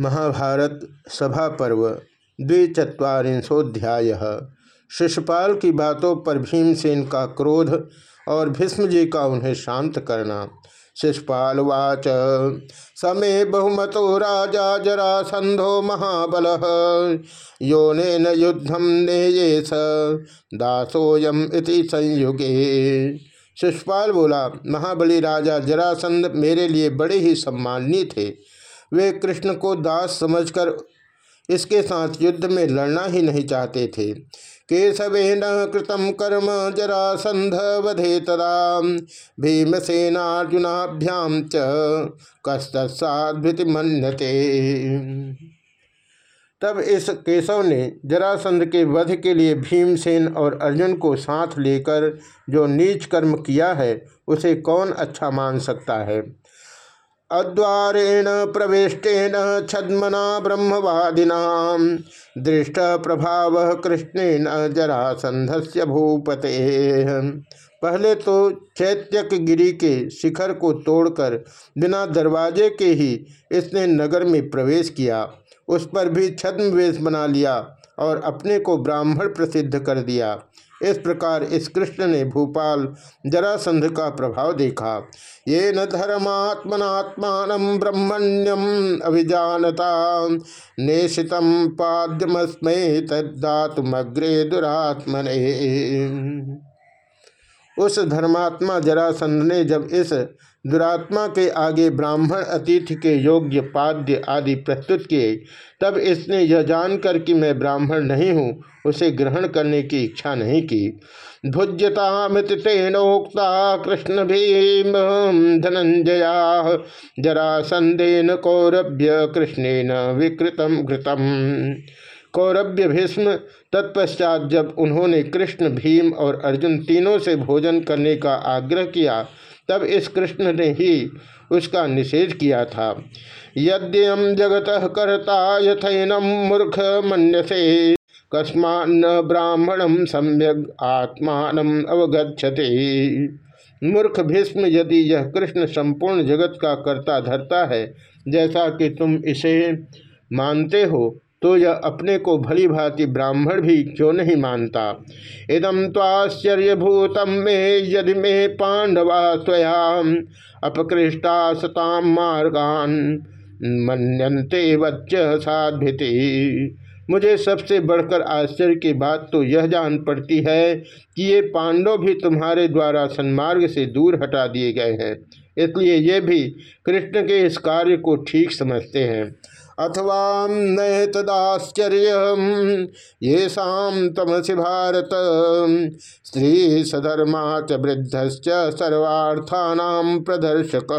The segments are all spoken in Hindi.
महाभारत सभा पर्व द्विचत्वारिंशोध्याय शिशुपाल की बातों पर भीमसेन का क्रोध और भीष्मजी का उन्हें शांत करना। शिशुपाल वाच, समे बहुमतो राजा जरा संधो महाबल। योन युद्धम ने ये स दासोयम इति संयुगे। शिशुपाल बोला, महाबली राजा जरासंध मेरे लिए बड़े ही सम्माननीय थे। वे कृष्ण को दास समझकर इसके साथ युद्ध में लड़ना ही नहीं चाहते थे। केशवेन कृतम कर्म जरासंध वधे तदा। भीमसेनार्जुनाभ्याम च कस्तसाधृति मन्यते तब इस केशव ने जरासंध के वध के लिए भीमसेन और अर्जुन को साथ लेकर जो नीच कर्म किया है, उसे कौन अच्छा मान सकता है? अद्वारेण प्रवेशेन छद्मना ब्रह्मवादिना दृष्ट प्रभाव कृष्णेन जरासंधस्य भूपते। पहले तो चैत्यक गिरी के शिखर को तोड़कर बिना दरवाजे के ही इसने नगर में प्रवेश किया। उस पर भी छद्म वेश बना लिया और अपने को ब्राह्मण प्रसिद्ध कर दिया। इस प्रकार इस कृष्ण ने भूपाल जरासंध का प्रभाव देखा। ये न धर्मात्मनात्मान ब्रह्मण्यम अभिजानता नेशितम पाद्यमस्मे तदातुमग्रे दुरात्मने। उस धर्मात्मा जरासंध ने जब इस दुरात्मा के आगे ब्राह्मण अतिथि के योग्य पाद्य आदि प्रस्तुत किए, तब इसने यह जानकर कि मैं ब्राह्मण नहीं हूँ, उसे ग्रहण करने की इच्छा नहीं की। भुज्यतामित तेनोक्ता कृष्ण भीम धनंजया जरासंदेन कौरभ्य कृष्णेन विकृतम घृतम। कौरभ्य भीष्म तत्पश्चात जब उन्होंने कृष्ण, भीम और अर्जुन तीनों से भोजन करने का आग्रह किया, तब इस कृष्ण ने ही उसका निषेध किया था। यद्यम जगत करता यथैनम मूर्ख मन्यसे कस्मान ब्राह्मणम सम्यक आत्मान अवगछते मूर्ख भीष्म, यदि यह कृष्ण संपूर्ण जगत का कर्ता धरता है, जैसा कि तुम इसे मानते हो तो यह अपने को भली भांति ब्राह्मण भी क्यों नहीं मानता? इदम तो ताश्चर्यभूतम में यदि में पांडवा स्वया अपकृष्टा सताम मार्गान मनते वच्च साधिति मुझे सबसे बढ़कर आश्चर्य की बात तो यह जान पड़ती है कि ये पांडव भी तुम्हारे द्वारा सन्मार्ग से दूर हटा दिए गए हैं, इसलिए ये भी कृष्ण के इस कार्य को ठीक समझते हैं। अथवा न तदाश्चर्य ये शाम तमसी भारत। स्त्री सधर्मा च वृद्ध सर्वार्थानाम प्रदर्शक।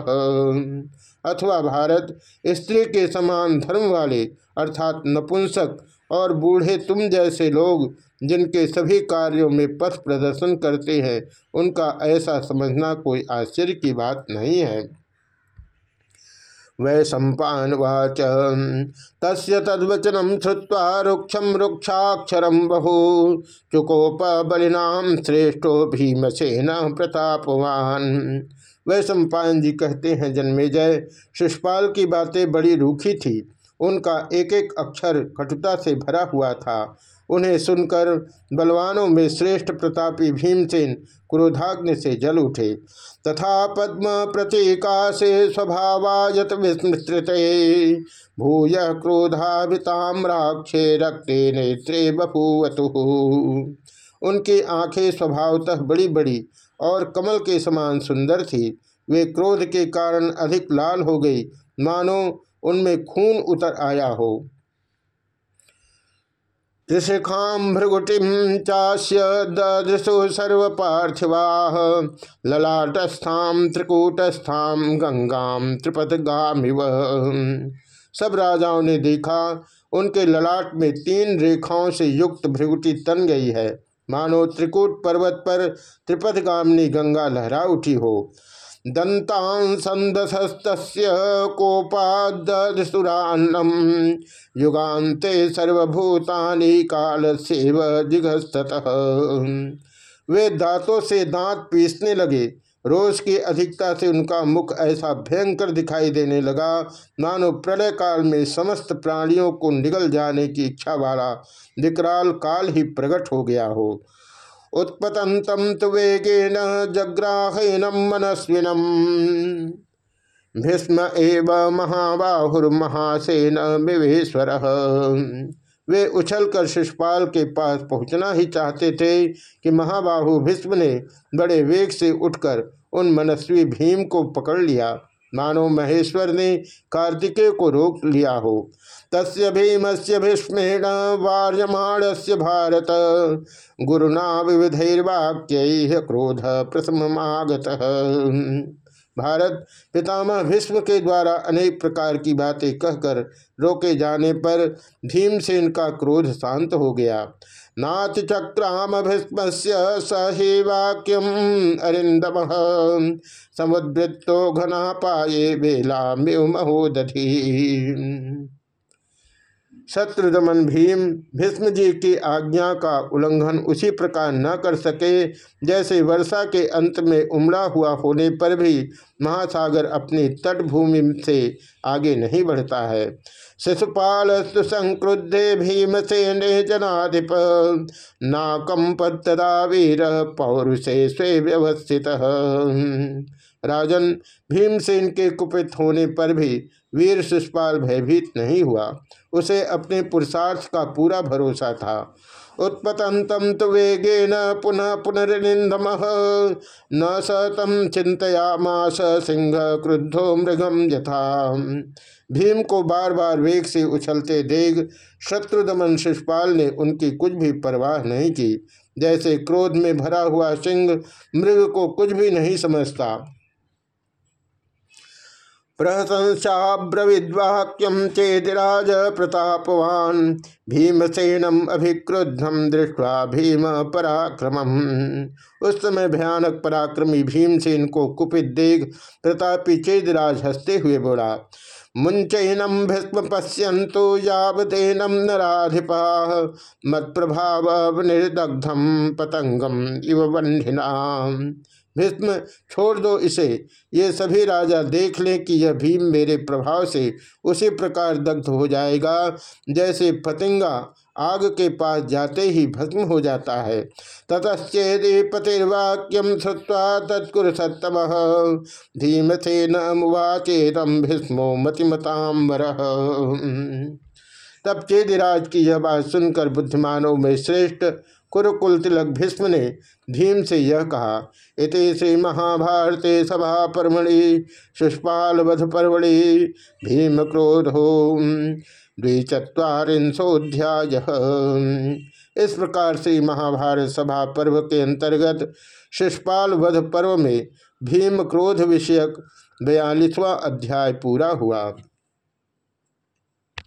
अथवा भारत, स्त्री के समान धर्म वाले, अर्थात नपुंसक और बूढ़े तुम जैसे लोग, जिनके सभी कार्यों में पथ प्रदर्शन करते हैं, उनका ऐसा समझना कोई आश्चर्य की बात नहीं है। वै सम्पावाच तस् तद्वचनम श्रुवा रुक्षम रुक्षाक्षरम बहु। चुकोप बलिनाम श्रेष्ठो भीमसेन प्रतापवान। वै सम्पायन जी कहते हैं जन्मेजय शिषपाल की बातें बड़ी रूखी थी। उनका एक एक अक्षर कटुता से भरा हुआ था। उन्हें सुनकर बलवानों में श्रेष्ठ प्रतापी भीमसेन क्रोधाग्नि से जल उठे। तथा पद्म प्रतीका से स्वभावायत विस्मृत। भूय क्रोधाभिताम्राक्षे रक्ते नेत्रे बभूवतु। उनकी आँखें स्वभावतः बड़ी बड़ी और कमल के समान सुंदर थी। वे क्रोध के कारण अधिक लाल हो गई। मानो उनमें खून उतर आया हो। त्रिशिखाम भृगुटिम चाश्य दृशु सर्व पार्थिवा ललाटस्थाम त्रिकूटस्थाम गंगाम त्रिपथगामिव सब राजाओं ने देखा, उनके ललाट में तीन रेखाओं से युक्त भृगुटी तन गई है। मानो त्रिकूट पर्वत पर त्रिपथगामिनी गंगा लहरा उठी हो। दंतांसंदसस्त कोपादसुरान्नम युगान्ते सर्वभूतानि काल सेव वे दांतों से दांत पीसने लगे। रोष की अधिकता से उनका मुख ऐसा भयंकर दिखाई देने लगा। मानो प्रलय काल में समस्त प्राणियों को निगल जाने की इच्छा वाला विकराल काल ही प्रकट हो गया हो। उत्पतंतम तो वेगेन जग्राहनम मनस्विनम। भीष्म महाबाहुर्महासेन विवेश्वर वे उछलकर शिषपाल के पास पहुँचना ही चाहते थे कि महाबाहु भीष्म ने बड़े वेग से उठकर उन मनस्वी भीम को पकड़ लिया। मानो महेश्वर ने कार्तिकेय को रोक लिया हो। तस्य भीम से भीष्मेण वार्यमाण से भारत। गुरुना विविधैर्वाक्य क्रोध प्रथमागत भारत पितामह भीष्म के द्वारा अनेक प्रकार की बातें कहकर रोके जाने पर भीमसेन का क्रोध शांत हो गया। नाथ चक्राम भीष्म सही वाक्यम अरिंदम समुद्रितो घना पाए बेला महोदधी शत्रुदमन भीम, भीष्म जी की आज्ञा का उल्लंघन उसी प्रकार न कर सके, जैसे वर्षा के अंत में उमड़ा हुआ होने पर भी महासागर अपनी तटभूमि से आगे नहीं बढ़ता है। शिशुपाल संक्रुद्धे भीमसेने जनाधिप नाकंपदा वीर पौरुषे स्वे व्यवस्थित। राजन भीमसेन के कुपित होने पर भी वीर शिषपाल भयभीत नहीं हुआ। उसे अपने पुरुषार्थ का पूरा भरोसा था। उत्पतंतम तो वेगेन पुनः पुनर्निंदम न स तम चिंतयामास सिंह क्रुद्धो मृगम यथा। भीम को बार बार वेग से उछलते देख शत्रुदमन शिषपाल ने उनकी कुछ भी परवाह नहीं की। जैसे क्रोध में भरा हुआ सिंह मृग को कुछ भी नहीं समझता। प्रशंसाब्रविद्वाक्यम चेदिराज प्रतापवान भीमसेनम अभिक्रुद्धम दृष्टवा भीम पराक्रम उस समय भयानक पराक्रमी भीमसेन को कुपित देख प्रतापी चेदिराज हँसते हुए बोला मुंचनम भीष्म पश्यंतो यावदेनम नाधिपा मत प्रभाव निर्दग्धम पतंगम इव बंधिना भीष्म, छोड़ दो इसे। ये सभी राजा देख लें कि यह भीम मेरे प्रभाव से उसी प्रकार दग्ध हो जाएगा। जैसे फतिंगा आग के पास जाते ही भस्म हो जाता है। ततश्चेदि पतिर्वाक्यम श्रुवा तत्कुर सत्तम धीमसेन मुवाचेतम भीष्मो मतिमतांबर तब चेदिराज की यह बात सुनकर बुद्धिमानों में श्रेष्ठ कुरुकुल तिलक भीष्म ने भीम से यह कहा, इत श्री महाभारते सभा परमणि सुष्पाल वध परमणि भीम क्रोध हो द्विचत्वारिंशोध्याय इस प्रकार से महाभारत सभा पर्व के अंतर्गत शिषपाल वध पर्व में भीम क्रोध विषयक बयालीसवां अध्याय पूरा हुआ।